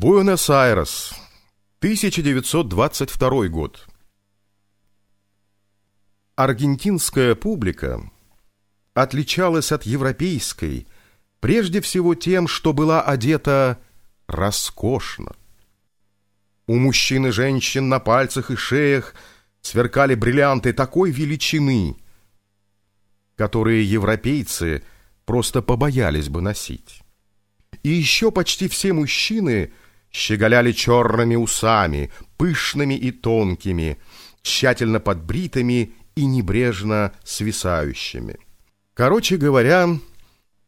Буэнос-Айрес, 1922 год. Аргентинская публика отличалась от европейской прежде всего тем, что была одета роскошно. У мужчин и женщин на пальцах и шеях сверкали бриллианты такой величины, которые европейцы просто побоялись бы носить. И еще почти все мужчины щеголяли черными усами, пышными и тонкими, тщательно подбритыми и небрежно свисающими. Короче говоря,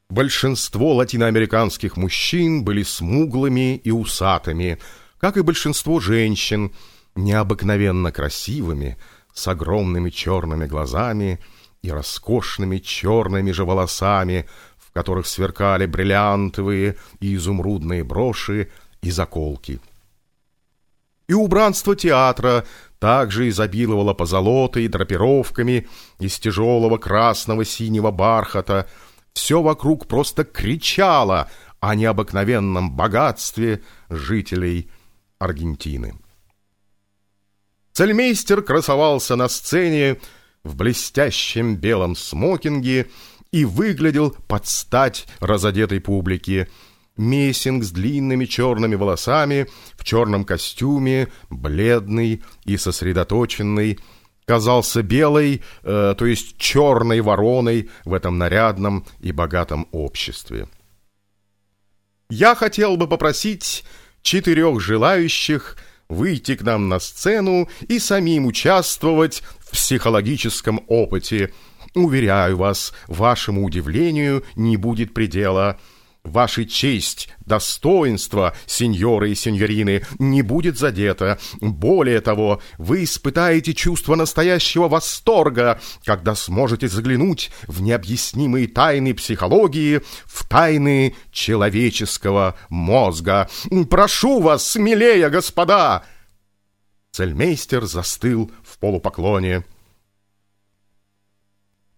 большинство латиноамериканских мужчин были смуглыми и усатыми, как и большинство женщин, необыкновенно красивыми, с огромными черными глазами и роскошными черными же волосами, в которых сверкали бриллиантовые и изумрудные броши и заколки. И убранство театра также изобиловало позолотой драпировками из тяжелого красного синего бархата. Все вокруг просто кричало о необыкновенном богатстве жителей Аргентины. Цельмейстер красовался на сцене в блестящем белом смокинге и выглядел под стать разодетой публике. Мессинг с длинными черными волосами, в черном костюме, бледный и сосредоточенный, казался белой, э, то есть черной вороной в этом нарядном и богатом обществе. Я хотел бы попросить четырех желающих выйти к нам на сцену и самим участвовать в психологическом опыте – Уверяю вас, вашему удивлению не будет предела. Ваша честь, достоинство, сеньоры и сеньорины, не будет задето. Более того, вы испытаете чувство настоящего восторга, когда сможете заглянуть в необъяснимые тайны психологии, в тайны человеческого мозга. Прошу вас, смелее, господа!» Цельмейстер застыл в полупоклоне.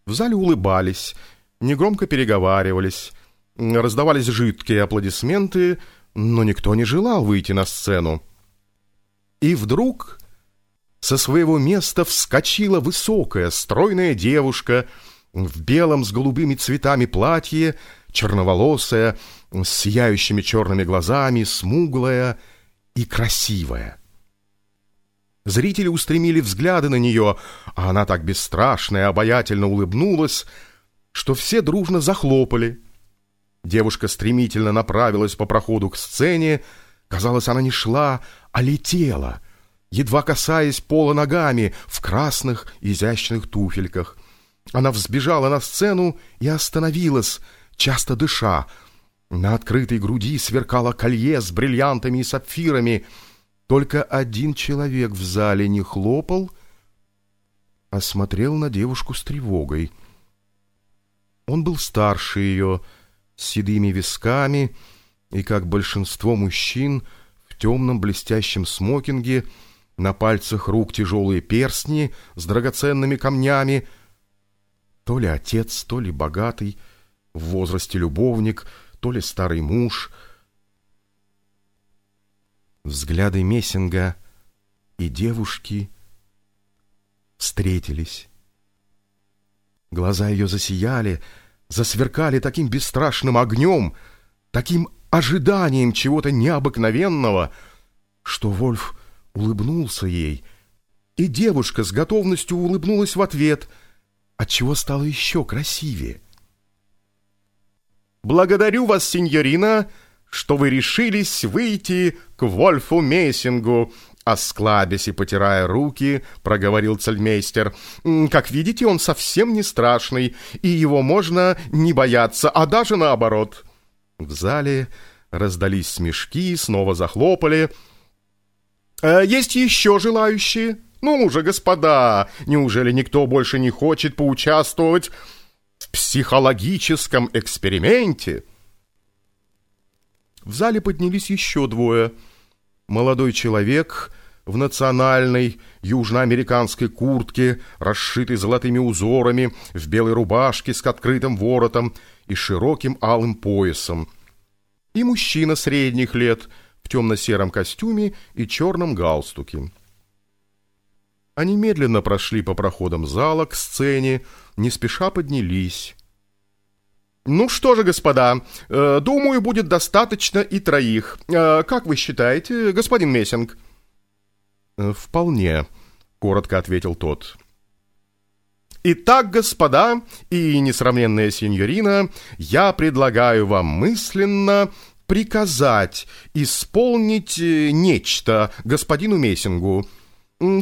В зале улыбались, негромко переговаривались, раздавались жидкие аплодисменты, но никто не желал выйти на сцену. И вдруг со своего места вскочила высокая, стройная девушка в белом с голубыми цветами платье, черноволосая, с сияющими черными глазами, смуглая и красивая. Зрители устремили взгляды на нее, а она так бесстрашно и обаятельно улыбнулась, что все дружно захлопали. Девушка стремительно направилась по проходу к сцене. Казалось, она не шла, а летела, едва касаясь пола ногами в красных изящных туфельках. Она взбежала на сцену и остановилась, часто дыша. На открытой груди сверкало колье с бриллиантами и сапфирами — только один человек в зале не хлопал, а смотрел на девушку с тревогой. Он был старше ее, с седыми висками, и, как большинство мужчин, в темном блестящем смокинге, на пальцах рук тяжелые перстни с драгоценными камнями, то ли отец, то ли богатый, в возрасте любовник, то ли старый муж — Взгляды Мессинга и девушки встретились. Глаза ее засияли, засверкали таким бесстрашным огнем, таким ожиданием чего-то необыкновенного, что Вольф улыбнулся ей, и девушка с готовностью улыбнулась в ответ, отчего стало еще красивее. «Благодарю вас, сеньорина!» что вы решились выйти к Вольфу Мессингу, Осклабясь и потирая руки, проговорил цельмейстер. «Как видите, он совсем не страшный, и его можно не бояться, а даже наоборот». В зале раздались смешки, снова захлопали. «Э, «Есть еще желающие? Ну же, господа, неужели никто больше не хочет поучаствовать в психологическом эксперименте?» В зале поднялись еще двое. Молодой человек в национальной южноамериканской куртке, расшитой золотыми узорами, в белой рубашке с открытым воротом и широким алым поясом. И мужчина средних лет в темно-сером костюме и черном галстуке. Они медленно прошли по проходам зала к сцене, не спеша поднялись. «Ну что же, господа, э, думаю, будет достаточно и троих. Э, как вы считаете, господин Мессинг?» «Э, «Вполне», — коротко ответил тот. «Итак, господа и несравненная сеньорина, я предлагаю вам мысленно приказать исполнить нечто господину Мессингу»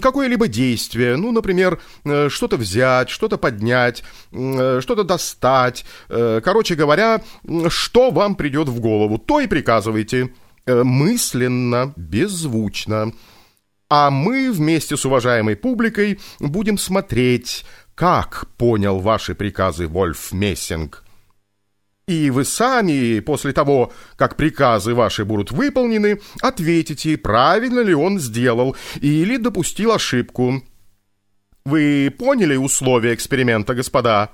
какое-либо действие, ну, например, э, что-то взять, что-то поднять, э, что-то достать, э, короче говоря, что вам придет в голову, то и приказывайте, мысленно, беззвучно. А мы вместе с уважаемой публикой будем смотреть, как понял ваши приказы Вольф Мессинг. И вы сами, после того, как приказы ваши будут выполнены, ответите, правильно ли он сделал или допустил ошибку. Вы поняли условия эксперимента, господа?»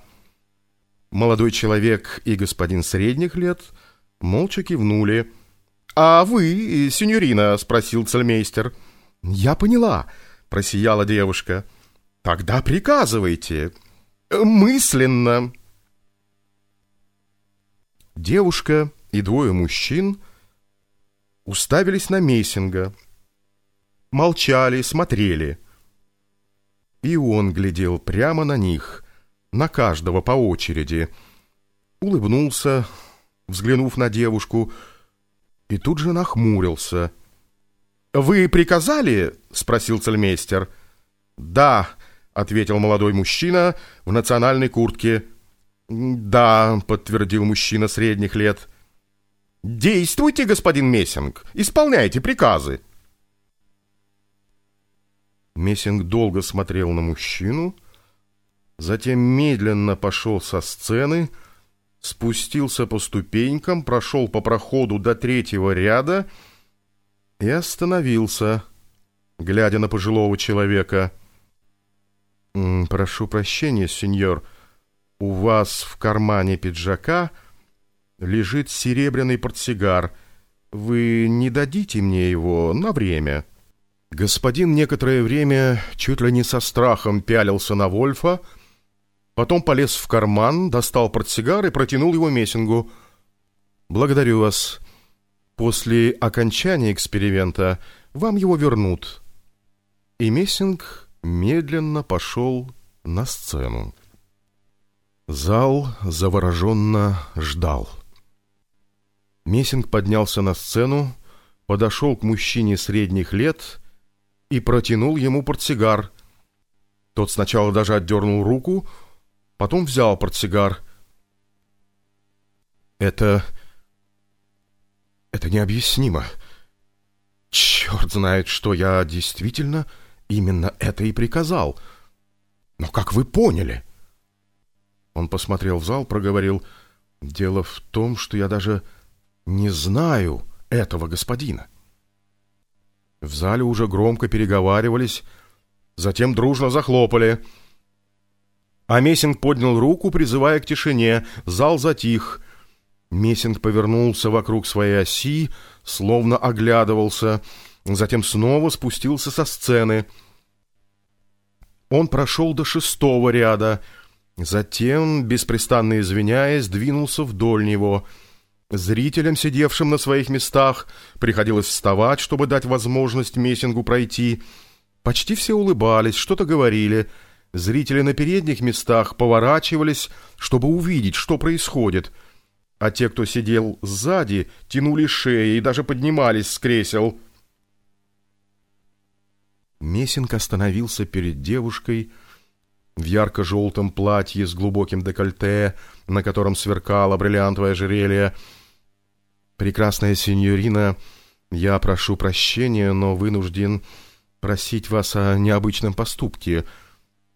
Молодой человек и господин средних лет молча кивнули. «А вы, сеньорина?» — спросил цельмейстер. «Я поняла», — просияла девушка. «Тогда приказывайте. Мысленно». Девушка и двое мужчин уставились на Мессинга, молчали, смотрели. И он глядел прямо на них, на каждого по очереди, улыбнулся, взглянув на девушку, и тут же нахмурился. «Вы приказали?» — спросил цельмейстер. «Да», — ответил молодой мужчина в национальной куртке, — «Да», — подтвердил мужчина средних лет. «Действуйте, господин Мессинг, исполняйте приказы». Мессинг долго смотрел на мужчину, затем медленно пошел со сцены, спустился по ступенькам, прошел по проходу до третьего ряда и остановился, глядя на пожилого человека. «Прошу прощения, сеньор», — у вас в кармане пиджака лежит серебряный портсигар. Вы не дадите мне его на время?» Господин некоторое время чуть ли не со страхом пялился на Вольфа, потом полез в карман, достал портсигар и протянул его Мессингу. «Благодарю вас. После окончания эксперимента вам его вернут». И Мессинг медленно пошел на сцену. Зал завороженно ждал. Мессинг поднялся на сцену, подошел к мужчине средних лет и протянул ему портсигар. Тот сначала даже отдернул руку, потом взял портсигар. «Это... это необъяснимо. Черт знает, что я действительно именно это и приказал. Но как вы поняли?» Он посмотрел в зал, проговорил, «Дело в том, что я даже не знаю этого господина». В зале уже громко переговаривались, затем дружно захлопали. А Мессинг поднял руку, призывая к тишине. Зал затих. Мессинг повернулся вокруг своей оси, словно оглядывался, затем снова спустился со сцены. Он прошел до шестого ряда — Затем, беспрестанно извиняясь, двинулся вдоль него. Зрителям, сидевшим на своих местах, приходилось вставать, чтобы дать возможность Мессингу пройти. Почти все улыбались, что-то говорили. Зрители на передних местах поворачивались, чтобы увидеть, что происходит. А те, кто сидел сзади, тянули шеи и даже поднимались с кресел. Мессинг остановился перед девушкой, — в ярко-желтом платье с глубоким декольте, на котором сверкало бриллиантовое ожерелье. «Прекрасная сеньорина, я прошу прощения, но вынужден просить вас о необычном поступке.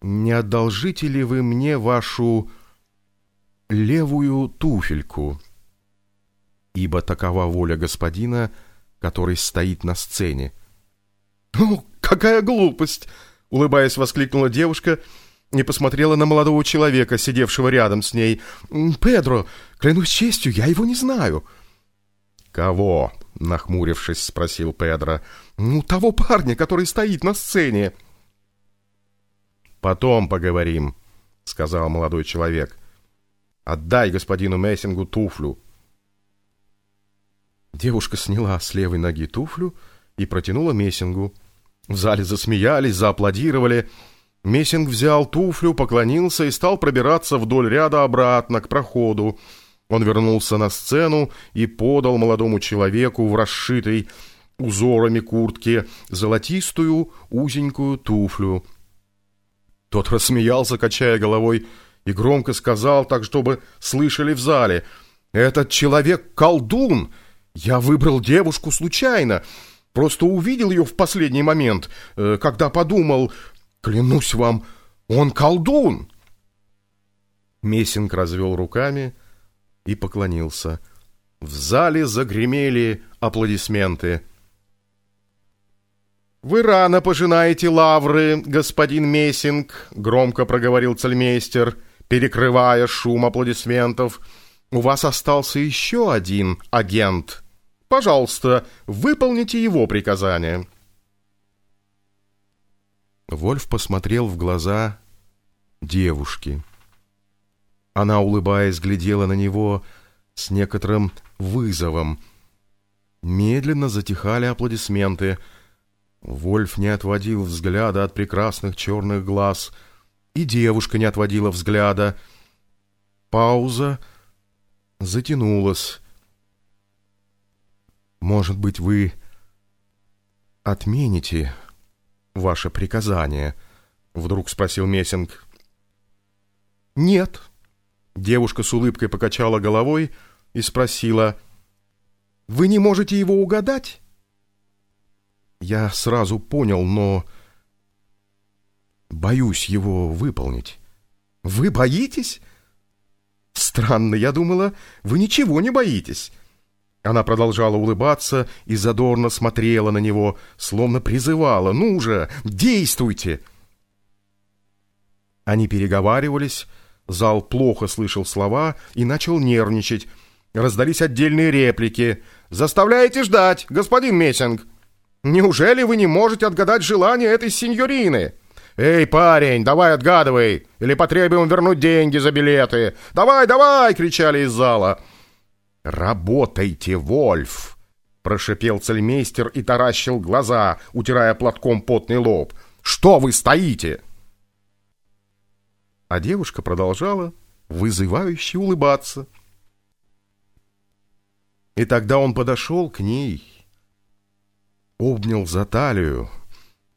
Не одолжите ли вы мне вашу левую туфельку? Ибо такова воля господина, который стоит на сцене». «Ну, какая глупость!» — улыбаясь, воскликнула девушка — и посмотрела на молодого человека, сидевшего рядом с ней. «Педро, клянусь честью, я его не знаю». «Кого?» — нахмурившись, спросил Педро. «Ну, того парня, который стоит на сцене». «Потом поговорим», — сказал молодой человек. «Отдай господину Мессингу туфлю». Девушка сняла с левой ноги туфлю и протянула Мессингу. В зале засмеялись, зааплодировали. Мессинг взял туфлю, поклонился и стал пробираться вдоль ряда обратно к проходу. Он вернулся на сцену и подал молодому человеку в расшитой узорами куртке золотистую узенькую туфлю. Тот рассмеялся, качая головой, и громко сказал, так чтобы слышали в зале, «Этот человек колдун! Я выбрал девушку случайно!» Просто увидел ее в последний момент, э, когда подумал, клянусь вам, он колдун. Мессинг развел руками и поклонился. В зале загремели аплодисменты. «Вы рано пожинаете лавры, господин Мессинг», — громко проговорил цельмейстер, перекрывая шум аплодисментов. «У вас остался еще один агент». Пожалуйста, выполните его приказание. Вольф посмотрел в глаза девушки. Она, улыбаясь, глядела на него с некоторым вызовом. Медленно затихали аплодисменты. Вольф не отводил взгляда от прекрасных черных глаз, и девушка не отводила взгляда. Пауза затянулась. Может быть, вы отмените ваше приказание? Вдруг спросил Мессинг. Нет. Девушка с улыбкой покачала головой и спросила. Вы не можете его угадать? Я сразу понял, но боюсь его выполнить. Вы боитесь? Странно, я думала, вы ничего не боитесь. Она продолжала улыбаться и задорно смотрела на него, словно призывала «Ну же, действуйте!» Они переговаривались, зал плохо слышал слова и начал нервничать. Раздались отдельные реплики. «Заставляете ждать, господин Мессинг! Неужели вы не можете отгадать желание этой сеньорины?» «Эй, парень, давай отгадывай, или потребуем вернуть деньги за билеты!» «Давай, давай!» — кричали из зала. «Работайте, Вольф!» — прошипел цельмейстер и таращил глаза, утирая платком потный лоб. «Что вы стоите?» А девушка продолжала вызывающе улыбаться. И тогда он подошел к ней, обнял за талию,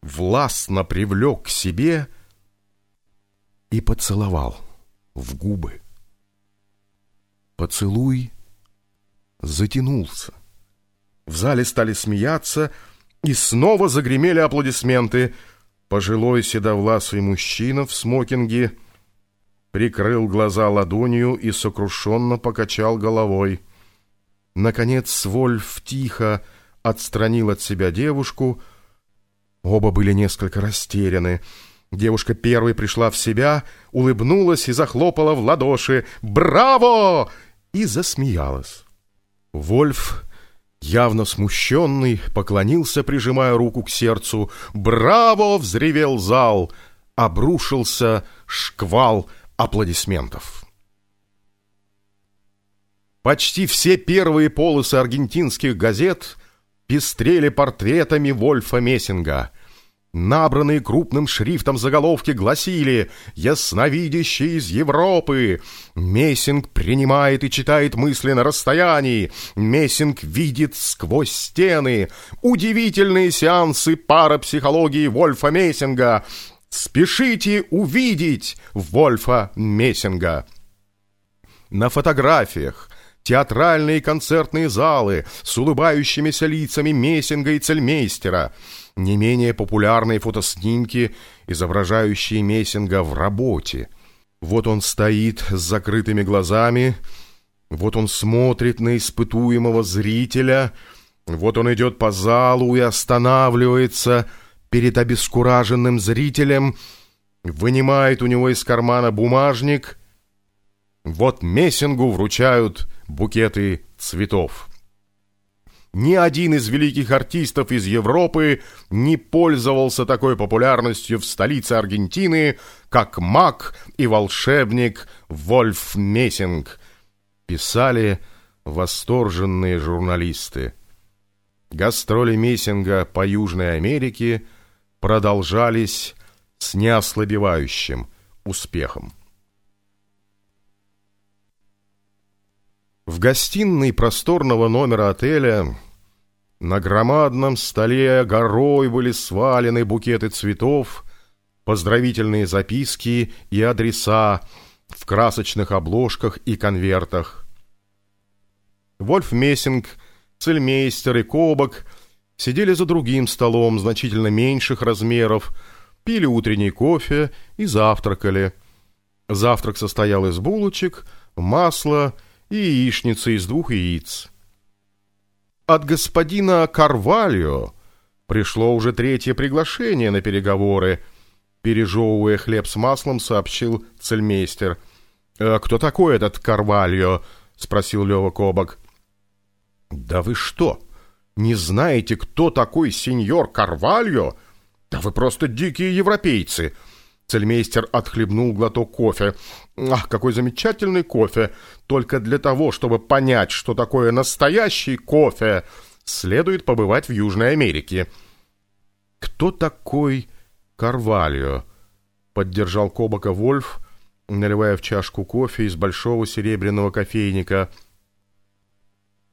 властно привлек к себе и поцеловал в губы. Поцелуй затянулся. В зале стали смеяться, и снова загремели аплодисменты. Пожилой седовласый мужчина в смокинге прикрыл глаза ладонью и сокрушенно покачал головой. Наконец Вольф тихо отстранил от себя девушку. Оба были несколько растеряны. Девушка первой пришла в себя, улыбнулась и захлопала в ладоши. «Браво!» и засмеялась. Вольф, явно смущенный, поклонился, прижимая руку к сердцу. «Браво!» — взревел зал. Обрушился шквал аплодисментов. Почти все первые полосы аргентинских газет пестрели портретами Вольфа Мессинга — Набранные крупным шрифтом заголовки гласили «Ясновидящий из Европы». Мессинг принимает и читает мысли на расстоянии. Мессинг видит сквозь стены. Удивительные сеансы парапсихологии Вольфа Мессинга. Спешите увидеть Вольфа Мессинга. На фотографиях театральные концертные залы с улыбающимися лицами Мессинга и Цельмейстера — не менее популярные фотоснимки, изображающие Мессинга в работе. Вот он стоит с закрытыми глазами, вот он смотрит на испытуемого зрителя, вот он идет по залу и останавливается перед обескураженным зрителем, вынимает у него из кармана бумажник. Вот Мессингу вручают букеты цветов. Ни один из великих артистов из Европы не пользовался такой популярностью в столице Аргентины, как маг и волшебник Вольф Мессинг, писали восторженные журналисты. Гастроли Мессинга по Южной Америке продолжались с неослабевающим успехом. В гостиной просторного номера отеля на громадном столе горой были свалены букеты цветов, поздравительные записки и адреса в красочных обложках и конвертах. Вольф Мессинг, цельмейстер и Кобок сидели за другим столом значительно меньших размеров, пили утренний кофе и завтракали. Завтрак состоял из булочек, масла и яичницы из двух яиц. От господина Карвальо пришло уже третье приглашение на переговоры. Пережевывая хлеб с маслом, сообщил цельмейстер. «Э, «Кто такой этот Карвальо?» — спросил Лева Кобок. «Да вы что, не знаете, кто такой сеньор Карвальо? Да вы просто дикие европейцы!» Цельмейстер отхлебнул глоток кофе. Ах, какой замечательный кофе! Только для того, чтобы понять, что такое настоящий кофе, следует побывать в Южной Америке. Кто такой Карвальо? Поддержал Кобака Вольф, наливая в чашку кофе из большого серебряного кофейника.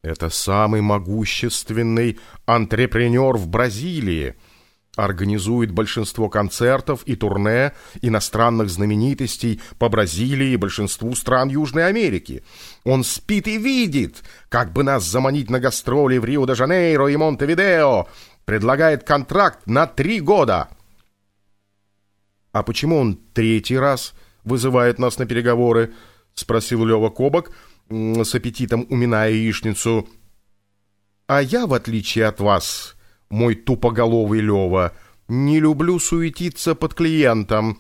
Это самый могущественный антрепренер в Бразилии — организует большинство концертов и турне иностранных знаменитостей по Бразилии и большинству стран Южной Америки. Он спит и видит, как бы нас заманить на гастроли в Рио-де-Жанейро и Монтевидео. Предлагает контракт на три года. «А почему он третий раз вызывает нас на переговоры?» — спросил Лева Кобок, с аппетитом уминая яичницу. «А я, в отличие от вас...» мой тупоголовый Лева. Не люблю суетиться под клиентом.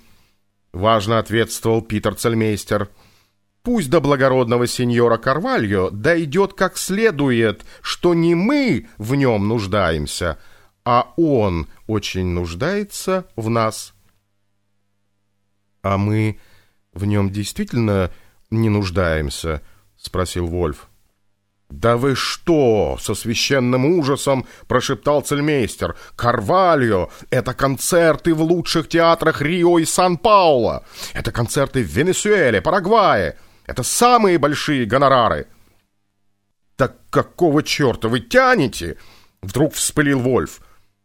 Важно ответствовал Питер Цельмейстер. Пусть до благородного сеньора Карвальо дойдет как следует, что не мы в нем нуждаемся, а он очень нуждается в нас. А мы в нем действительно не нуждаемся? Спросил Вольф. «Да вы что!» — со священным ужасом прошептал цельмейстер. «Карвальо — это концерты в лучших театрах Рио и Сан-Пауло! Это концерты в Венесуэле, Парагвае! Это самые большие гонорары!» «Так какого черта вы тянете?» — вдруг вспылил Вольф.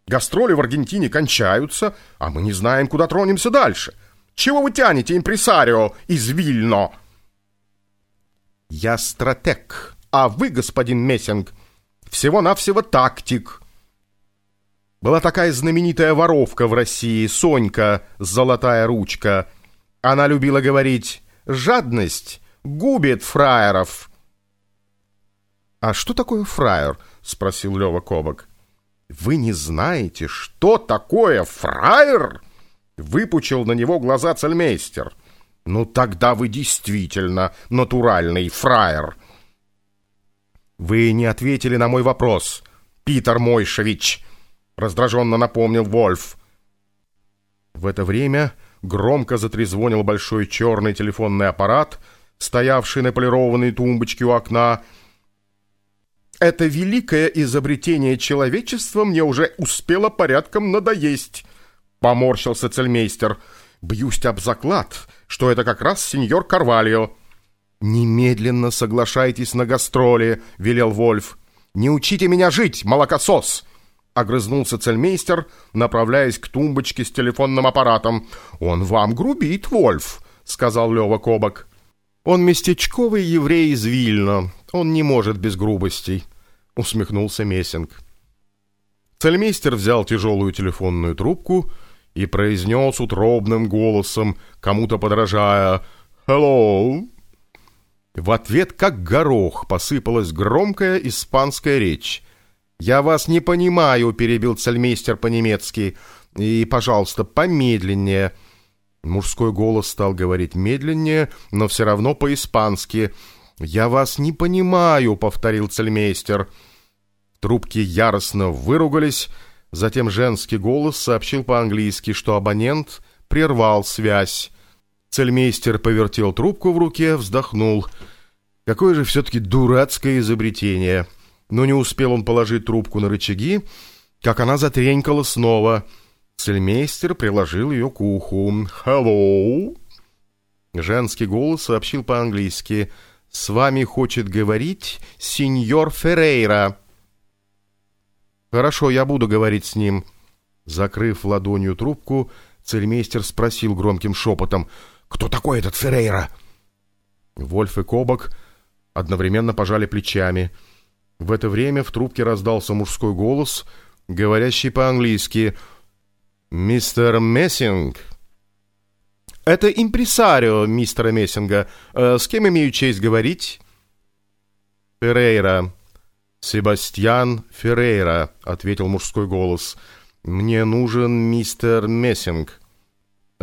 «Гастроли в Аргентине кончаются, а мы не знаем, куда тронемся дальше. Чего вы тянете, импресарио из Вильно?» «Я стратег», а вы, господин Мессинг, всего-навсего тактик. Была такая знаменитая воровка в России, Сонька, золотая ручка. Она любила говорить «жадность губит фраеров». «А что такое фраер?» — спросил Лева Кобок. «Вы не знаете, что такое фраер?» Выпучил на него глаза цельмейстер. «Ну тогда вы действительно натуральный фраер». «Вы не ответили на мой вопрос, Питер Мойшевич!» — раздраженно напомнил Вольф. В это время громко затрезвонил большой черный телефонный аппарат, стоявший на полированной тумбочке у окна. «Это великое изобретение человечества мне уже успело порядком надоесть», — поморщился цельмейстер. «Бьюсь об заклад, что это как раз сеньор Карвальо». «Немедленно соглашайтесь на гастроли», — велел Вольф. «Не учите меня жить, молокосос!» Огрызнулся цельмейстер, направляясь к тумбочке с телефонным аппаратом. «Он вам грубит, Вольф», — сказал Лева Кобок. «Он местечковый еврей из Вильно. Он не может без грубостей», — усмехнулся Мессинг. Цельмейстер взял тяжелую телефонную трубку и произнес утробным голосом, кому-то подражая «Hello!» В ответ, как горох, посыпалась громкая испанская речь. «Я вас не понимаю», — перебил цельмейстер по-немецки. «И, пожалуйста, помедленнее». Мужской голос стал говорить медленнее, но все равно по-испански. «Я вас не понимаю», — повторил цельмейстер. Трубки яростно выругались, затем женский голос сообщил по-английски, что абонент прервал связь. Цельмейстер повертел трубку в руке, вздохнул. Какое же все-таки дурацкое изобретение. Но не успел он положить трубку на рычаги, как она затренькала снова. Цельмейстер приложил ее к уху. «Hello!» Женский голос сообщил по-английски. «С вами хочет говорить сеньор Феррейра». «Хорошо, я буду говорить с ним». Закрыв ладонью трубку, цельмейстер спросил громким шепотом. «Кто такой этот Феррейра?» Вольф и Кобок одновременно пожали плечами. В это время в трубке раздался мужской голос, говорящий по-английски «Мистер Мессинг». «Это импресарио мистера Мессинга. Э, с кем имею честь говорить?» «Феррейра». «Себастьян Феррейра», — ответил мужской голос. «Мне нужен мистер Мессинг».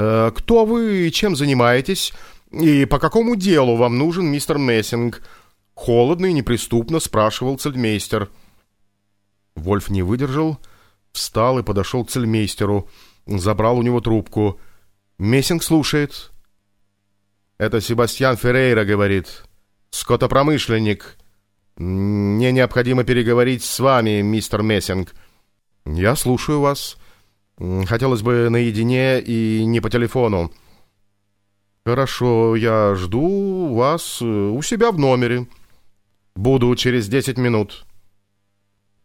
«Э, «Кто вы и чем занимаетесь? И по какому делу вам нужен мистер Мессинг?» Холодно и неприступно спрашивал цельмейстер. Вольф не выдержал, встал и подошел к цельмейстеру, забрал у него трубку. Мессинг слушает. «Это Себастьян Феррейра, — говорит, — скотопромышленник. Мне необходимо переговорить с вами, мистер Мессинг». «Я слушаю вас. Хотелось бы наедине и не по телефону». «Хорошо, я жду вас э, у себя в номере». «Буду через десять минут».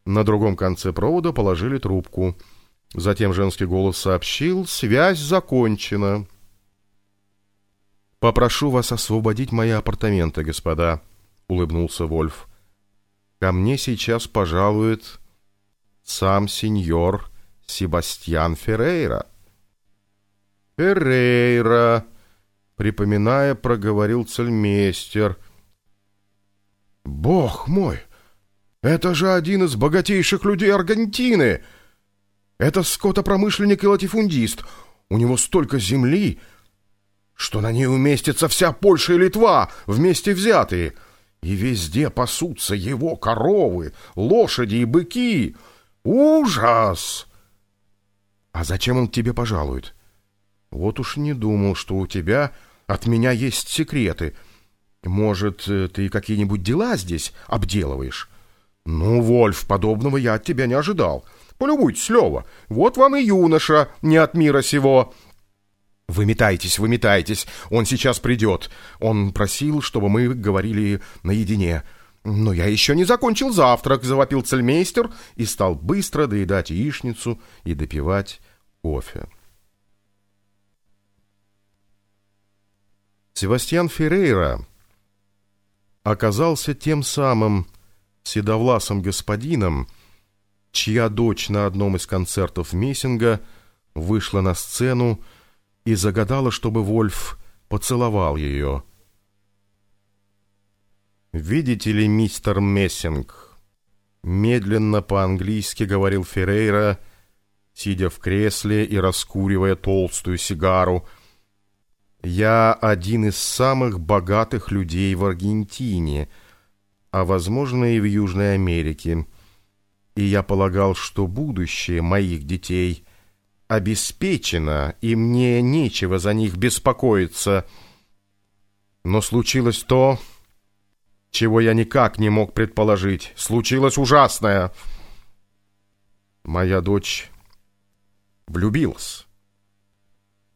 На другом конце провода положили трубку. Затем женский голос сообщил, связь закончена. «Попрошу вас освободить мои апартаменты, господа», — улыбнулся Вольф. «Ко мне сейчас пожалует сам сеньор Себастьян Феррейра». «Феррейра», — припоминая, проговорил цельмейстер — «Бог мой! Это же один из богатейших людей Аргентины! Это скотопромышленник и латифундист. У него столько земли, что на ней уместится вся Польша и Литва, вместе взятые. И везде пасутся его коровы, лошади и быки. Ужас! А зачем он тебе пожалует? Вот уж не думал, что у тебя от меня есть секреты — может, э, ты какие-нибудь дела здесь обделываешь? Ну, Вольф, подобного я от тебя не ожидал. Полюбуйтесь, Лева, вот вам и юноша, не от мира сего. Выметайтесь, выметайтесь, он сейчас придет. Он просил, чтобы мы говорили наедине. Но я еще не закончил завтрак, завопил цельмейстер и стал быстро доедать яичницу и допивать кофе. Себастьян Феррейра оказался тем самым седовласым господином, чья дочь на одном из концертов Мессинга вышла на сцену и загадала, чтобы Вольф поцеловал ее. «Видите ли, мистер Мессинг?» Медленно по-английски говорил Феррейра, сидя в кресле и раскуривая толстую сигару — я один из самых богатых людей в Аргентине, а, возможно, и в Южной Америке. И я полагал, что будущее моих детей обеспечено, и мне нечего за них беспокоиться. Но случилось то, чего я никак не мог предположить. Случилось ужасное. Моя дочь влюбилась.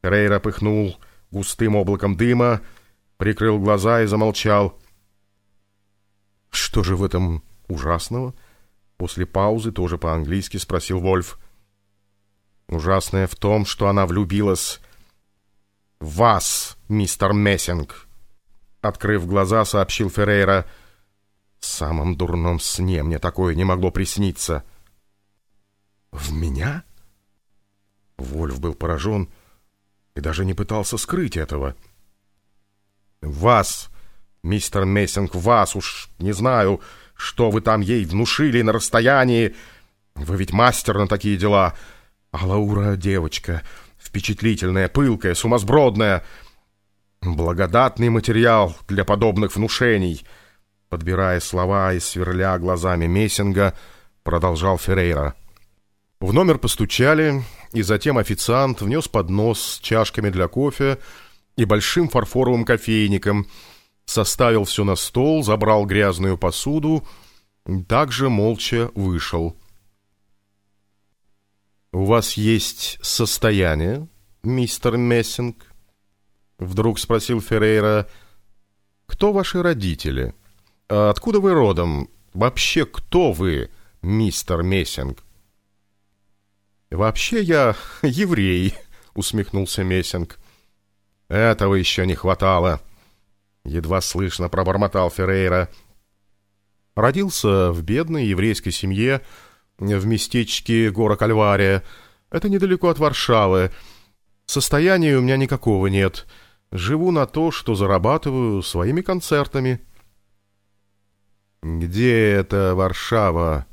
Рейра пыхнул густым облаком дыма, прикрыл глаза и замолчал. «Что же в этом ужасного?» После паузы тоже по-английски спросил Вольф. «Ужасное в том, что она влюбилась в вас, мистер Мессинг!» Открыв глаза, сообщил Феррейра. «В самом дурном сне мне такое не могло присниться». «В меня?» Вольф был поражен и даже не пытался скрыть этого. «Вас, мистер Мессинг, вас уж не знаю, что вы там ей внушили на расстоянии. Вы ведь мастер на такие дела. А Лаура девочка, впечатлительная, пылкая, сумасбродная. Благодатный материал для подобных внушений». Подбирая слова и сверля глазами Мессинга, — продолжал Феррейра. В номер постучали, и затем официант внес поднос с чашками для кофе и большим фарфоровым кофейником, составил все на стол, забрал грязную посуду, также молча вышел. «У вас есть состояние, мистер Мессинг?» Вдруг спросил Феррейра. «Кто ваши родители? А откуда вы родом? Вообще, кто вы, мистер Мессинг?» «Вообще я еврей», — усмехнулся Мессинг. «Этого еще не хватало», — едва слышно пробормотал Феррейра. Родился в бедной еврейской семье в местечке Гора Кальвария. Это недалеко от Варшавы. Состояния у меня никакого нет. Живу на то, что зарабатываю своими концертами». «Где эта Варшава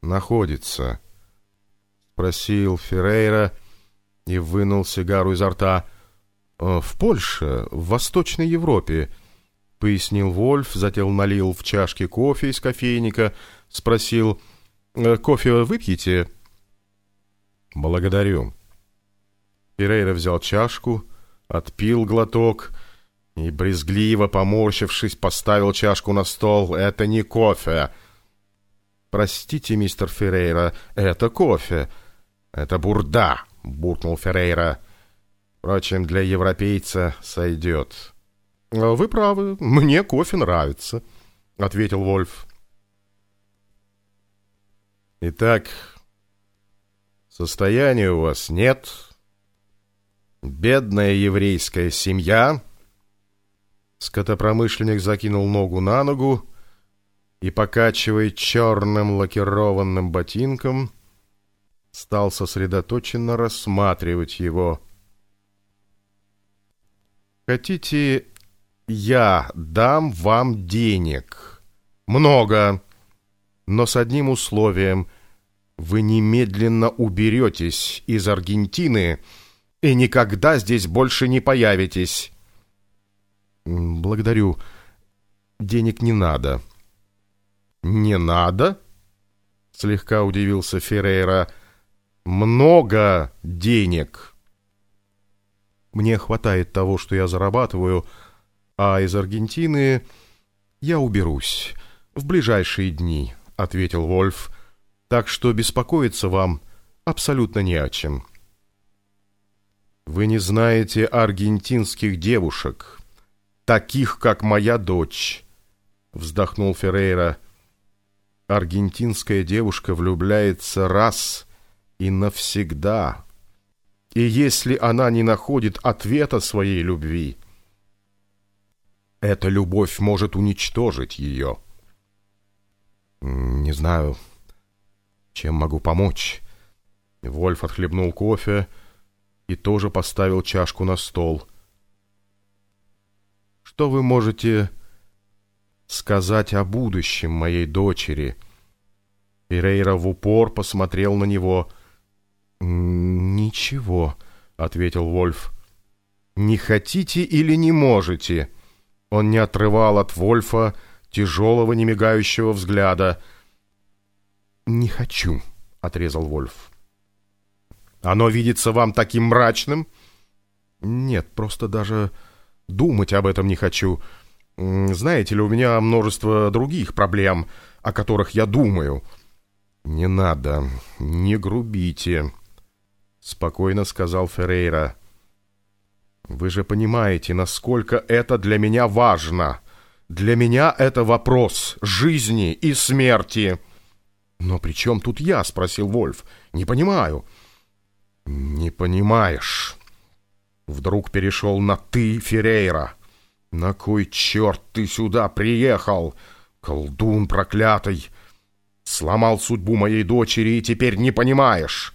находится?» — спросил Феррейра и вынул сигару изо рта. «Э, «В Польше, в Восточной Европе», — пояснил Вольф, затем налил в чашки кофе из кофейника, спросил, «Э, «Кофе выпьете?» «Благодарю». Феррейра взял чашку, отпил глоток и, брезгливо поморщившись, поставил чашку на стол. «Это не кофе!» «Простите, мистер Феррейра, это кофе!» «Это бурда!» — буркнул Феррейра. «Впрочем, для европейца сойдет». «Вы правы, мне кофе нравится», — ответил Вольф. «Итак, состояния у вас нет. Бедная еврейская семья». Скотопромышленник закинул ногу на ногу и, покачивая черным лакированным ботинком, — стал сосредоточенно рассматривать его. «Хотите, я дам вам денег? Много, но с одним условием. Вы немедленно уберетесь из Аргентины и никогда здесь больше не появитесь». «Благодарю. Денег не надо». «Не надо?» — слегка удивился Феррейра — много денег. Мне хватает того, что я зарабатываю, а из Аргентины я уберусь в ближайшие дни, — ответил Вольф, — так что беспокоиться вам абсолютно не о чем. Вы не знаете аргентинских девушек, таких, как моя дочь, — вздохнул Феррейра. Аргентинская девушка влюбляется раз — и навсегда. И если она не находит ответа своей любви, эта любовь может уничтожить ее. Не знаю, чем могу помочь. Вольф отхлебнул кофе и тоже поставил чашку на стол. Что вы можете сказать о будущем моей дочери? Перейра в упор посмотрел на него — «Ничего», — ответил Вольф. «Не хотите или не можете?» Он не отрывал от Вольфа тяжелого, немигающего взгляда. «Не хочу», — отрезал Вольф. «Оно видится вам таким мрачным?» «Нет, просто даже думать об этом не хочу. Знаете ли, у меня множество других проблем, о которых я думаю». «Не надо, не грубите», спокойно сказал Феррейра. Вы же понимаете, насколько это для меня важно. Для меня это вопрос жизни и смерти. Но при чем тут я? спросил Вольф. Не понимаю. Не понимаешь. Вдруг перешел на ты, Феррейра. На кой черт ты сюда приехал? Колдун проклятый. Сломал судьбу моей дочери и теперь не понимаешь.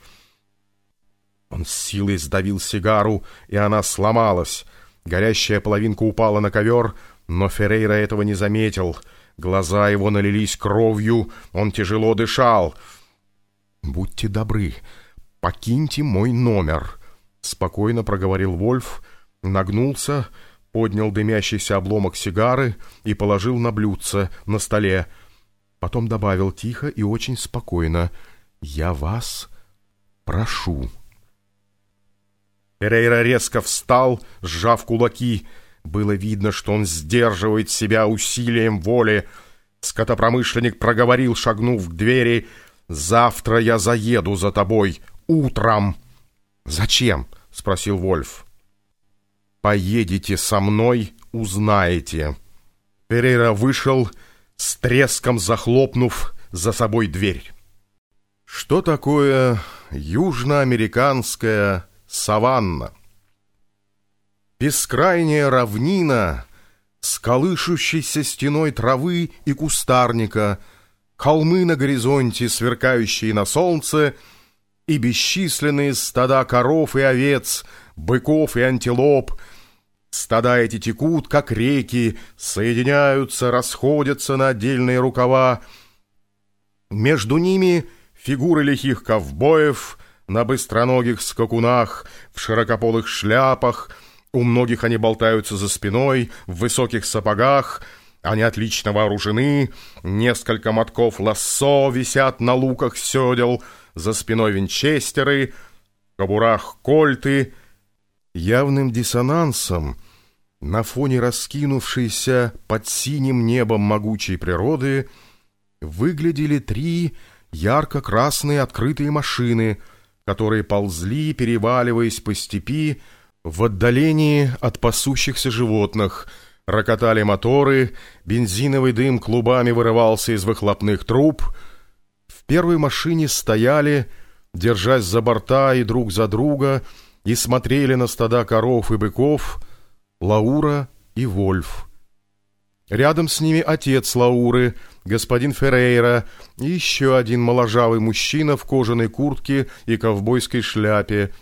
Он с силой сдавил сигару, и она сломалась. Горящая половинка упала на ковер, но Феррейра этого не заметил. Глаза его налились кровью, он тяжело дышал. «Будьте добры, покиньте мой номер», — спокойно проговорил Вольф, нагнулся, поднял дымящийся обломок сигары и положил на блюдце на столе. Потом добавил тихо и очень спокойно. «Я вас прошу». Перейра резко встал, сжав кулаки. Было видно, что он сдерживает себя усилием воли. Скотопромышленник проговорил, шагнув к двери, «Завтра я заеду за тобой, утром». «Зачем?» — спросил Вольф. «Поедете со мной, узнаете». Перейра вышел, с треском захлопнув за собой дверь. Что такое южноамериканская саванна? Бескрайняя равнина с колышущейся стеной травы и кустарника, холмы на горизонте, сверкающие на солнце, и бесчисленные стада коров и овец, быков и антилоп — Стада эти текут, как реки, соединяются, расходятся на отдельные рукава. Между ними фигуры лихих ковбоев на быстроногих скакунах, в широкополых шляпах, у многих они болтаются за спиной, в высоких сапогах, они отлично вооружены, несколько мотков лассо висят на луках седел, за спиной винчестеры, в кобурах кольты — явным диссонансом на фоне раскинувшейся под синим небом могучей природы выглядели три ярко-красные открытые машины, которые ползли, переваливаясь по степи в отдалении от пасущихся животных, рокотали моторы, бензиновый дым клубами вырывался из выхлопных труб. В первой машине стояли, держась за борта и друг за друга, и смотрели на стада коров и быков Лаура и Вольф. Рядом с ними отец Лауры, господин Феррейра и еще один моложавый мужчина в кожаной куртке и ковбойской шляпе.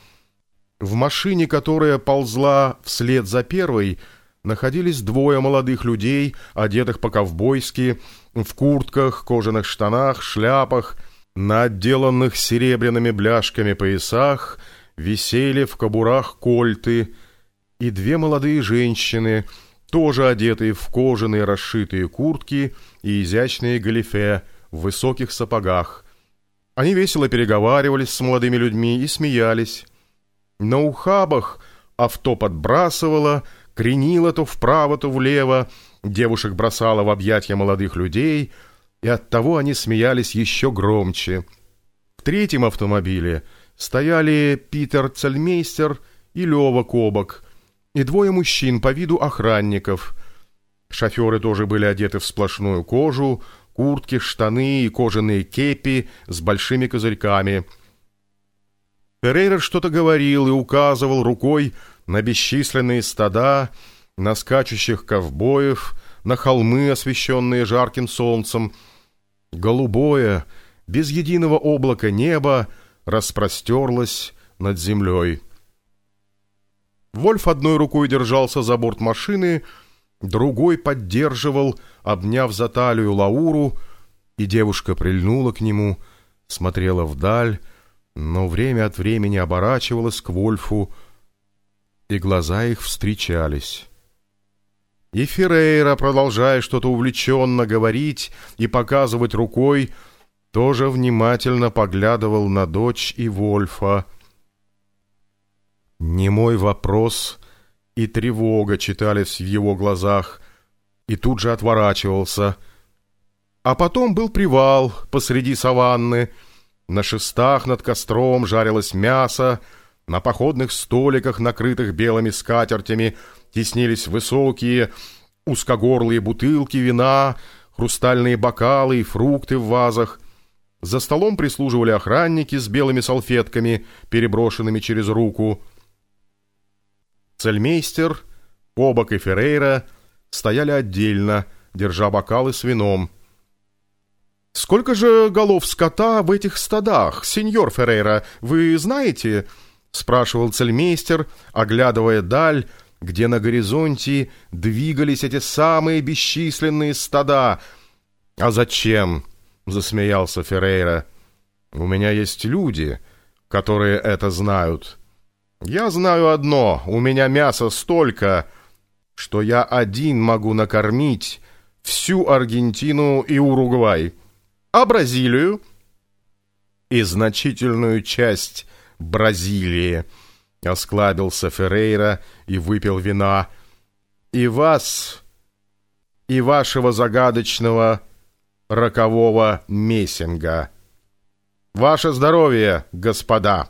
В машине, которая ползла вслед за первой, находились двое молодых людей, одетых по-ковбойски, в куртках, кожаных штанах, шляпах, на отделанных серебряными бляшками поясах — висели в кобурах кольты, и две молодые женщины, тоже одетые в кожаные расшитые куртки и изящные галифе в высоких сапогах. Они весело переговаривались с молодыми людьми и смеялись. На ухабах авто подбрасывало, кренило то вправо, то влево, девушек бросало в объятия молодых людей, и оттого они смеялись еще громче. В третьем автомобиле — стояли Питер Цельмейстер и Лева Кобок, и двое мужчин по виду охранников. Шоферы тоже были одеты в сплошную кожу, куртки, штаны и кожаные кепи с большими козырьками. Перейра что-то говорил и указывал рукой на бесчисленные стада, на скачущих ковбоев, на холмы, освещенные жарким солнцем. Голубое, без единого облака небо — распростерлась над землей. Вольф одной рукой держался за борт машины, другой поддерживал, обняв за талию Лауру, и девушка прильнула к нему, смотрела вдаль, но время от времени оборачивалась к Вольфу, и глаза их встречались. И Феррейра, продолжая что-то увлеченно говорить и показывать рукой, тоже внимательно поглядывал на дочь и Вольфа. Немой вопрос и тревога читались в его глазах, и тут же отворачивался. А потом был привал посреди саванны. На шестах над костром жарилось мясо, на походных столиках, накрытых белыми скатертями, теснились высокие, узкогорлые бутылки вина, хрустальные бокалы и фрукты в вазах. За столом прислуживали охранники с белыми салфетками, переброшенными через руку. Цельмейстер, Кобок и Феррейра стояли отдельно, держа бокалы с вином. «Сколько же голов скота в этих стадах, сеньор Феррейра, вы знаете?» — спрашивал цельмейстер, оглядывая даль, где на горизонте двигались эти самые бесчисленные стада. «А зачем?» — засмеялся Феррейра. «У меня есть люди, которые это знают. Я знаю одно, у меня мяса столько, что я один могу накормить всю Аргентину и Уругвай. А Бразилию? И значительную часть Бразилии. Осклабился Феррейра и выпил вина. И вас, и вашего загадочного рокового мессинга. Ваше здоровье, господа!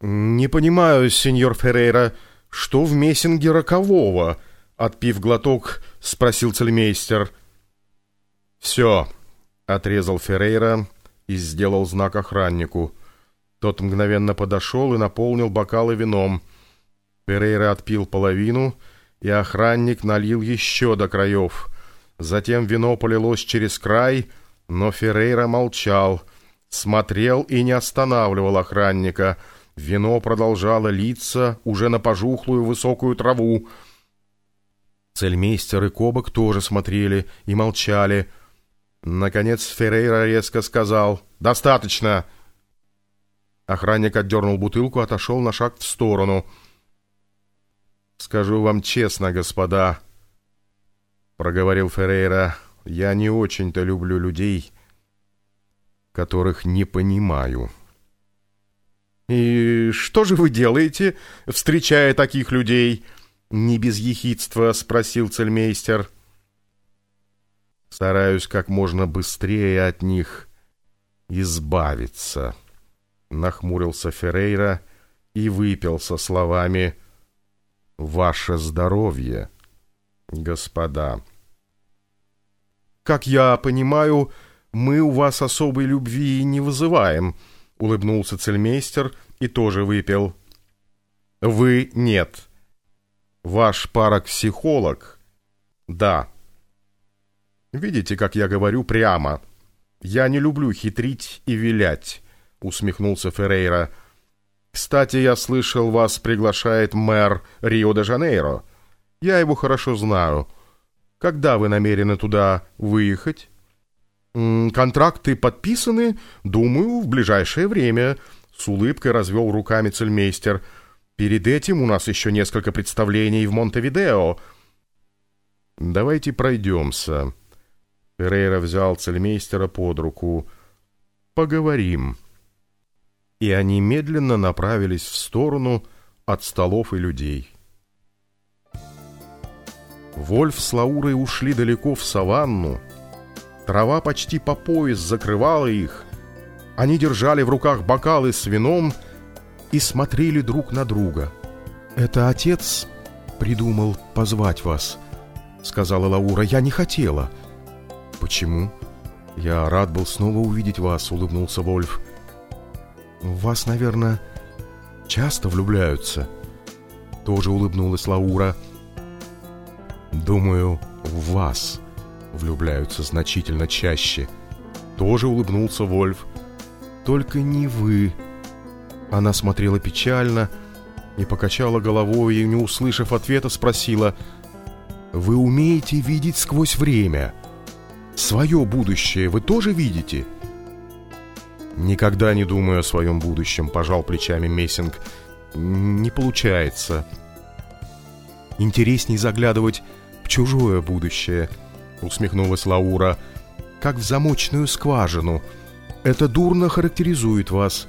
Не понимаю, сеньор Феррейра, что в мессинге рокового? Отпив глоток, спросил цельмейстер. Все, отрезал Феррейра и сделал знак охраннику. Тот мгновенно подошел и наполнил бокалы вином. Феррейра отпил половину, и охранник налил еще до краев. Затем вино полилось через край, но Феррейра молчал, смотрел и не останавливал охранника. Вино продолжало литься уже на пожухлую высокую траву. Цельмейстер и Кобок тоже смотрели и молчали. Наконец Феррейра резко сказал «Достаточно!» Охранник отдернул бутылку, отошел на шаг в сторону. «Скажу вам честно, господа», — проговорил Феррейра, — «я не очень-то люблю людей, которых не понимаю». «И что же вы делаете, встречая таких людей?» Не без ехидства спросил цельмейстер. «Стараюсь как можно быстрее от них избавиться», — нахмурился Феррейра и выпил со словами «Ваше здоровье, господа». «Как я понимаю, мы у вас особой любви не вызываем», — улыбнулся цельмейстер и тоже выпил. «Вы нет». Ваш парапсихолог? Да. Видите, как я говорю прямо? Я не люблю хитрить и вилять, усмехнулся Феррейра. Кстати, я слышал, вас приглашает мэр Рио-де-Жанейро. Я его хорошо знаю. Когда вы намерены туда выехать? Контракты подписаны, думаю, в ближайшее время. С улыбкой развел руками цельмейстер — Перед этим у нас еще несколько представлений в Монтевидео. Давайте пройдемся. Перейра взял цельмейстера под руку. Поговорим. И они медленно направились в сторону от столов и людей. Вольф с Лаурой ушли далеко в саванну. Трава почти по пояс закрывала их. Они держали в руках бокалы с вином — и смотрели друг на друга. «Это отец придумал позвать вас», — сказала Лаура. «Я не хотела». «Почему?» «Я рад был снова увидеть вас», — улыбнулся Вольф. «В вас, наверное, часто влюбляются?» Тоже улыбнулась Лаура. «Думаю, в вас влюбляются значительно чаще». Тоже улыбнулся Вольф. «Только не вы», она смотрела печально и покачала головой, и, не услышав ответа, спросила, «Вы умеете видеть сквозь время? Свое будущее вы тоже видите?» «Никогда не думаю о своем будущем», — пожал плечами Мессинг. «Не получается. Интересней заглядывать в чужое будущее», — усмехнулась Лаура, — «как в замочную скважину. Это дурно характеризует вас».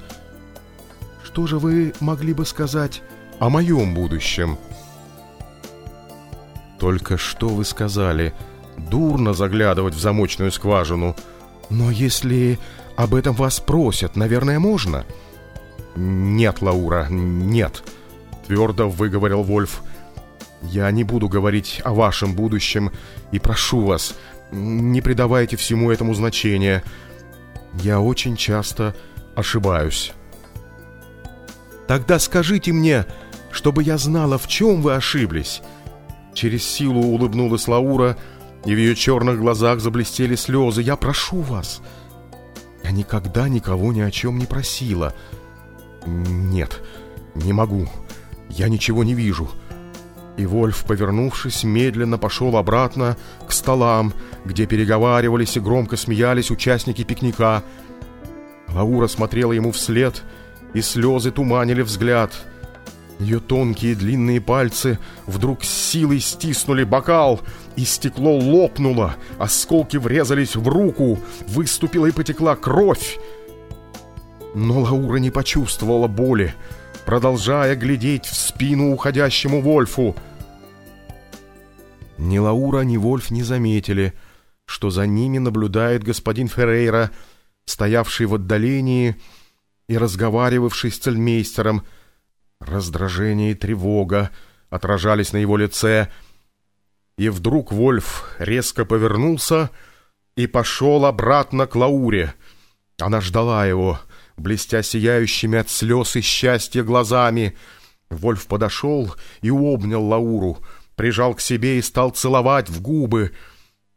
Что же вы могли бы сказать о моем будущем?» «Только что вы сказали. Дурно заглядывать в замочную скважину. Но если об этом вас просят, наверное, можно?» «Нет, Лаура, нет», — твердо выговорил Вольф. «Я не буду говорить о вашем будущем и прошу вас, не придавайте всему этому значения. Я очень часто ошибаюсь». Тогда скажите мне, чтобы я знала, в чем вы ошиблись». Через силу улыбнулась Лаура, и в ее черных глазах заблестели слезы. «Я прошу вас». Я никогда никого ни о чем не просила. «Нет, не могу. Я ничего не вижу». И Вольф, повернувшись, медленно пошел обратно к столам, где переговаривались и громко смеялись участники пикника. Лаура смотрела ему вслед — и слезы туманили взгляд. Ее тонкие длинные пальцы вдруг с силой стиснули бокал, и стекло лопнуло, осколки врезались в руку, выступила и потекла кровь. Но Лаура не почувствовала боли, продолжая глядеть в спину уходящему Вольфу. Ни Лаура, ни Вольф не заметили, что за ними наблюдает господин Феррейра, стоявший в отдалении и разговаривавший с цельмейстером. Раздражение и тревога отражались на его лице, и вдруг Вольф резко повернулся и пошел обратно к Лауре. Она ждала его, блестя сияющими от слез и счастья глазами. Вольф подошел и обнял Лауру, прижал к себе и стал целовать в губы.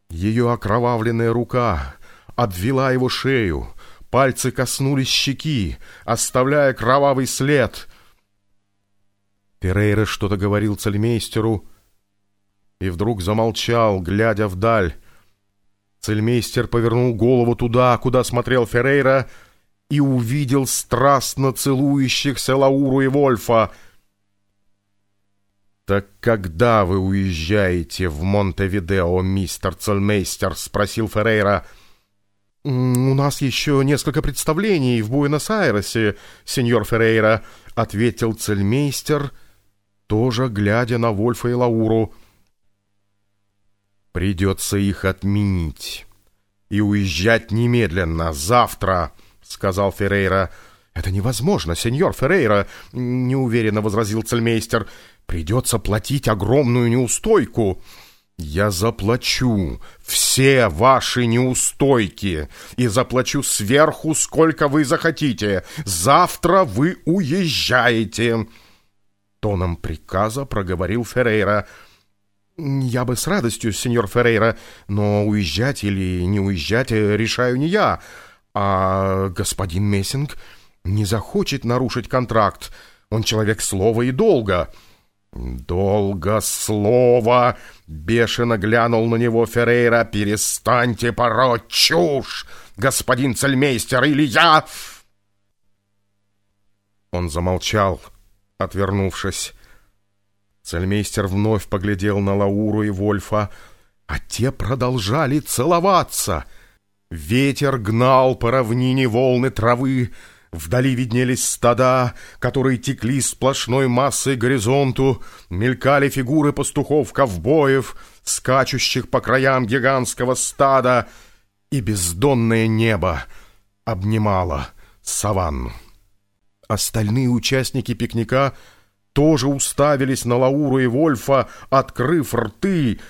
Ее окровавленная рука обвела его шею, пальцы коснулись щеки, оставляя кровавый след. Перейра что-то говорил цельмейстеру и вдруг замолчал, глядя вдаль. Цельмейстер повернул голову туда, куда смотрел Феррейра, и увидел страстно целующихся Лауру и Вольфа. «Так когда вы уезжаете в Монтевидео, мистер Цельмейстер?» — спросил Феррейра. «У нас еще несколько представлений в Буэнос-Айресе, сеньор Феррейра», — ответил Цельмейстер, тоже глядя на Вольфа и Лауру. «Придется их отменить и уезжать немедленно, завтра», — сказал Феррейра. «Это невозможно, сеньор Феррейра», — неуверенно возразил цельмейстер. «Придется платить огромную неустойку». «Я заплачу все ваши неустойки и заплачу сверху, сколько вы захотите. Завтра вы уезжаете!» Тоном приказа проговорил Феррейра. «Я бы с радостью, сеньор Феррейра, но уезжать или не уезжать решаю не я, а господин Мессинг не захочет нарушить контракт. Он человек слова и долга». «Долго слово!» — бешено глянул на него Феррейра. «Перестаньте пороть чушь, господин цельмейстер, или я...» Он замолчал, отвернувшись. Цельмейстер вновь поглядел на Лауру и Вольфа, а те продолжали целоваться. Ветер гнал по равнине волны травы, Вдали виднелись стада, которые текли сплошной массой горизонту, мелькали фигуры пастухов-ковбоев, скачущих по краям гигантского стада, и бездонное небо обнимало саванну. Остальные участники пикника тоже уставились на Лауру и Вольфа, открыв рты,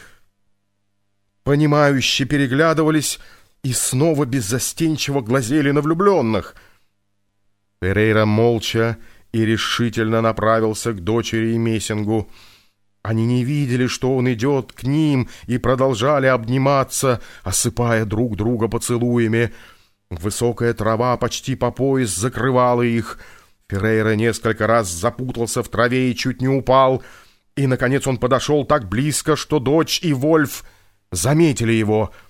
понимающе переглядывались и снова беззастенчиво глазели на влюбленных — Перейра молча и решительно направился к дочери и Мессингу. Они не видели, что он идет к ним, и продолжали обниматься, осыпая друг друга поцелуями. Высокая трава почти по пояс закрывала их. Феррейра несколько раз запутался в траве и чуть не упал. И, наконец, он подошел так близко, что дочь и Вольф заметили его —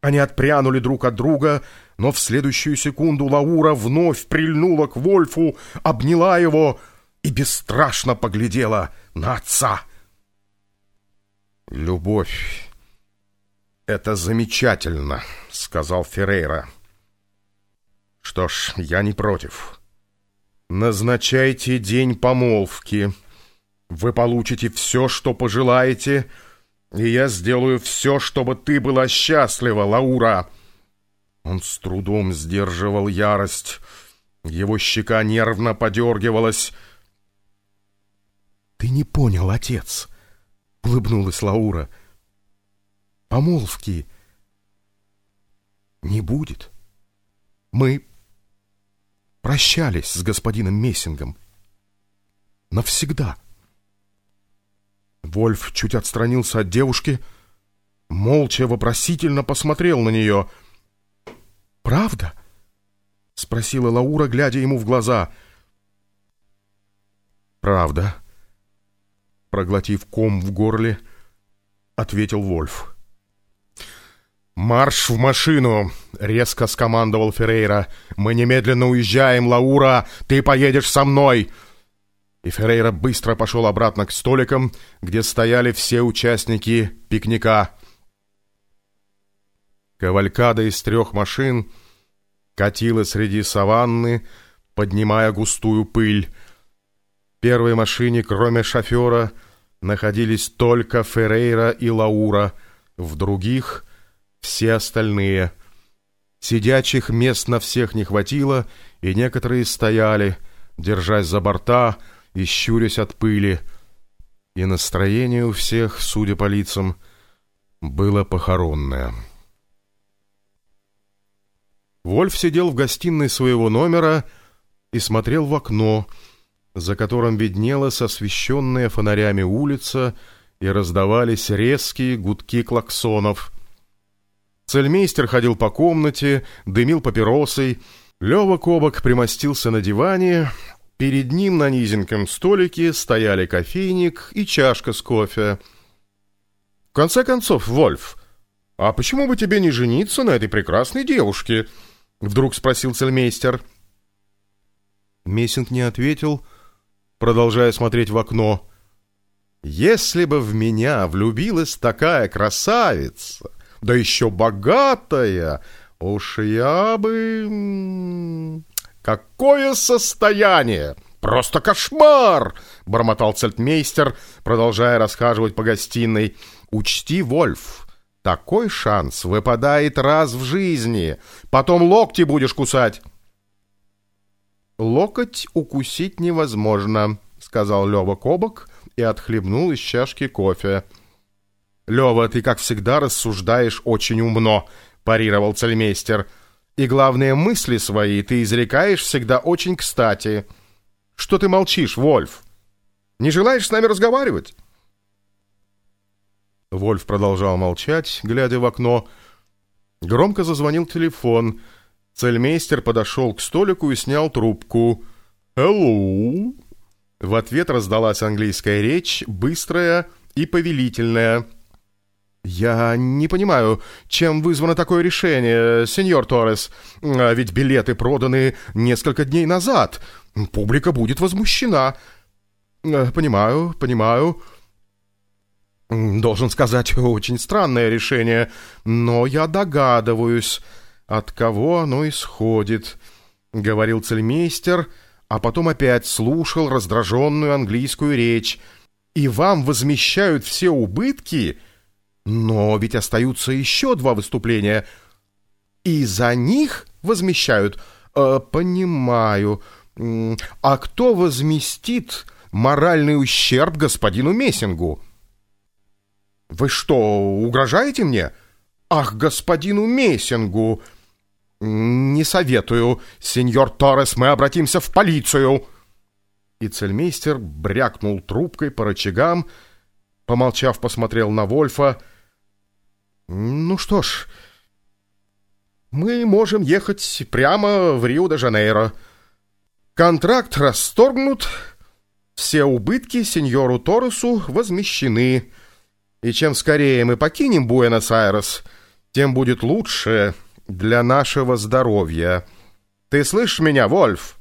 они отпрянули друг от друга, но в следующую секунду Лаура вновь прильнула к Вольфу, обняла его и бесстрашно поглядела на отца. «Любовь — это замечательно», — сказал Феррейра. «Что ж, я не против. Назначайте день помолвки. Вы получите все, что пожелаете, — и я сделаю все, чтобы ты была счастлива, Лаура!» Он с трудом сдерживал ярость. Его щека нервно подергивалась. «Ты не понял, отец!» — улыбнулась Лаура. «Помолвки не будет. Мы прощались с господином Мессингом. Навсегда». Вольф чуть отстранился от девушки, молча вопросительно посмотрел на нее. «Правда?» — спросила Лаура, глядя ему в глаза. «Правда», — проглотив ком в горле, ответил Вольф. «Марш в машину!» — резко скомандовал Феррейра. «Мы немедленно уезжаем, Лаура! Ты поедешь со мной!» И Феррейра быстро пошел обратно к столикам, где стояли все участники пикника. Кавалькада из трех машин катила среди саванны, поднимая густую пыль. В первой машине, кроме шофера, находились только Феррейра и Лаура, в других — все остальные. Сидячих мест на всех не хватило, и некоторые стояли, держась за борта и щурясь от пыли. И настроение у всех, судя по лицам, было похоронное. Вольф сидел в гостиной своего номера и смотрел в окно, за которым виднелась освещенная фонарями улица и раздавались резкие гудки клаксонов. Цельмейстер ходил по комнате, дымил папиросой. Лёва Кобок примостился на диване. Перед ним на низеньком столике стояли кофейник и чашка с кофе. «В конце концов, Вольф, а почему бы тебе не жениться на этой прекрасной девушке?» Вдруг спросил цельмейстер. Мессинг не ответил, продолжая смотреть в окно. «Если бы в меня влюбилась такая красавица, да еще богатая, уж я бы... Какое состояние! Просто кошмар!» — бормотал цельтмейстер, продолжая расхаживать по гостиной. «Учти, Вольф, такой шанс выпадает раз в жизни. Потом локти будешь кусать. Локоть укусить невозможно, сказал Лёва Кобок и отхлебнул из чашки кофе. Лёва, ты, как всегда, рассуждаешь очень умно, парировал цельмейстер. И главные мысли свои ты изрекаешь всегда очень кстати. Что ты молчишь, Вольф? Не желаешь с нами разговаривать? Вольф продолжал молчать, глядя в окно. Громко зазвонил телефон. Цельмейстер подошел к столику и снял трубку. «Hello!» В ответ раздалась английская речь, быстрая и повелительная. «Я не понимаю, чем вызвано такое решение, сеньор Торрес. А ведь билеты проданы несколько дней назад. Публика будет возмущена». «Понимаю, понимаю». Должен сказать, очень странное решение, но я догадываюсь, от кого оно исходит, — говорил цельмейстер, а потом опять слушал раздраженную английскую речь. И вам возмещают все убытки, но ведь остаются еще два выступления. И за них возмещают? Э, понимаю. А кто возместит моральный ущерб господину Мессингу? «Вы что, угрожаете мне?» «Ах, господину Мессингу!» «Не советую, сеньор Торрес, мы обратимся в полицию!» И цельмейстер брякнул трубкой по рычагам, помолчав, посмотрел на Вольфа. «Ну что ж, мы можем ехать прямо в Рио-де-Жанейро. Контракт расторгнут, все убытки сеньору Торресу возмещены». И чем скорее мы покинем Буэнос-Айрес, тем будет лучше для нашего здоровья. Ты слышишь меня, Вольф?»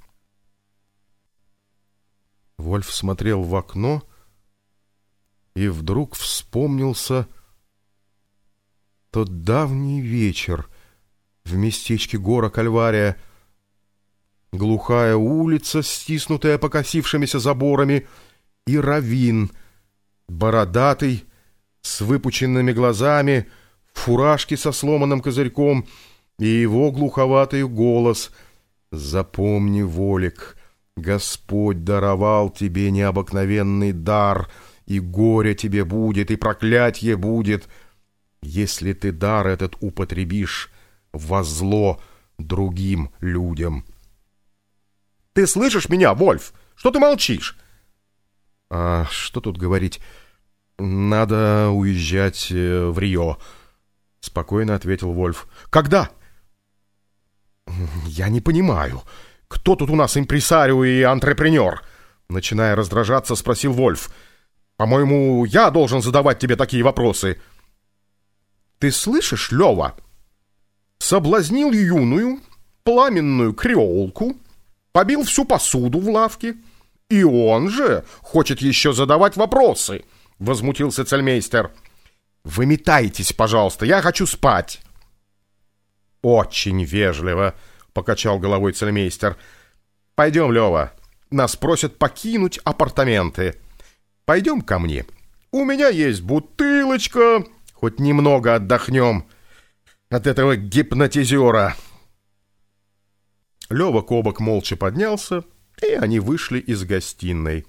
Вольф смотрел в окно и вдруг вспомнился тот давний вечер в местечке гора Кальвария. Глухая улица, стиснутая покосившимися заборами, и равин, бородатый, с выпученными глазами, в фуражке со сломанным козырьком, и его глуховатый голос «Запомни, Волик, Господь даровал тебе необыкновенный дар, и горе тебе будет, и проклятье будет, если ты дар этот употребишь во зло другим людям». «Ты слышишь меня, Вольф? Что ты молчишь?» «А что тут говорить?» «Надо уезжать э, в Рио», — спокойно ответил Вольф. «Когда?» «Я не понимаю. Кто тут у нас импресарио и антрепренер?» Начиная раздражаться, спросил Вольф. «По-моему, я должен задавать тебе такие вопросы». «Ты слышишь, Лева? Соблазнил юную, пламенную креолку, побил всю посуду в лавке» И он же хочет еще задавать вопросы, возмутился цельмейстер. Выметайтесь, пожалуйста, я хочу спать. Очень вежливо, покачал головой цельмейстер. Пойдем, Лева, нас просят покинуть апартаменты. Пойдем ко мне. У меня есть бутылочка, хоть немного отдохнем от этого гипнотизера. Лева Кобок молча поднялся, и они вышли из гостиной.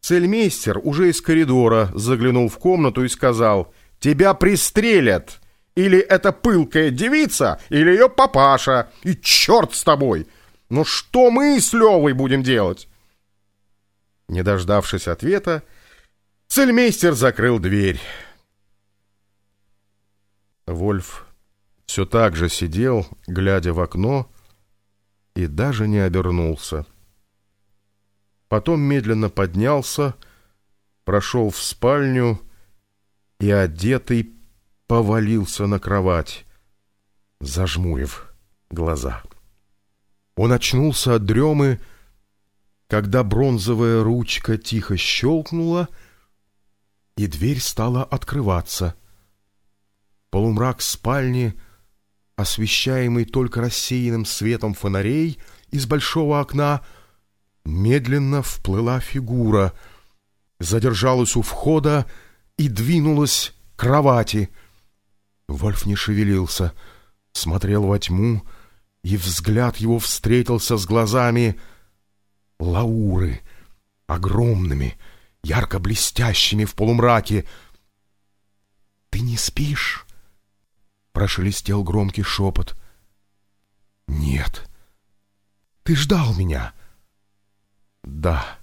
Цельмейстер уже из коридора заглянул в комнату и сказал, «Тебя пристрелят! Или это пылкая девица, или ее папаша, и черт с тобой! Но что мы с Левой будем делать?» Не дождавшись ответа, цельмейстер закрыл дверь. Вольф все так же сидел, глядя в окно, и даже не обернулся. Потом медленно поднялся, прошел в спальню и, одетый, повалился на кровать, зажмурив глаза. Он очнулся от дремы, когда бронзовая ручка тихо щелкнула, и дверь стала открываться. Полумрак спальни — освещаемый только рассеянным светом фонарей из большого окна, медленно вплыла фигура, задержалась у входа и двинулась к кровати. Вольф не шевелился, смотрел во тьму, и взгляд его встретился с глазами Лауры, огромными, ярко блестящими в полумраке. «Ты не спишь?» Прошелестел громкий шепот. «Нет. Ты ждал меня?» «Да».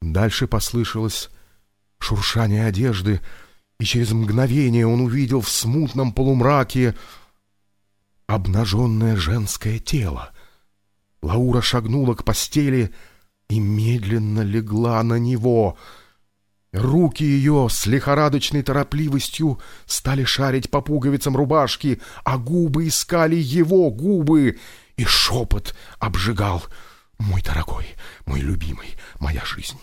Дальше послышалось шуршание одежды, и через мгновение он увидел в смутном полумраке обнаженное женское тело. Лаура шагнула к постели и медленно легла на него — Руки ее с лихорадочной торопливостью стали шарить по пуговицам рубашки, а губы искали его губы, и шепот обжигал. «Мой дорогой, мой любимый, моя жизнь».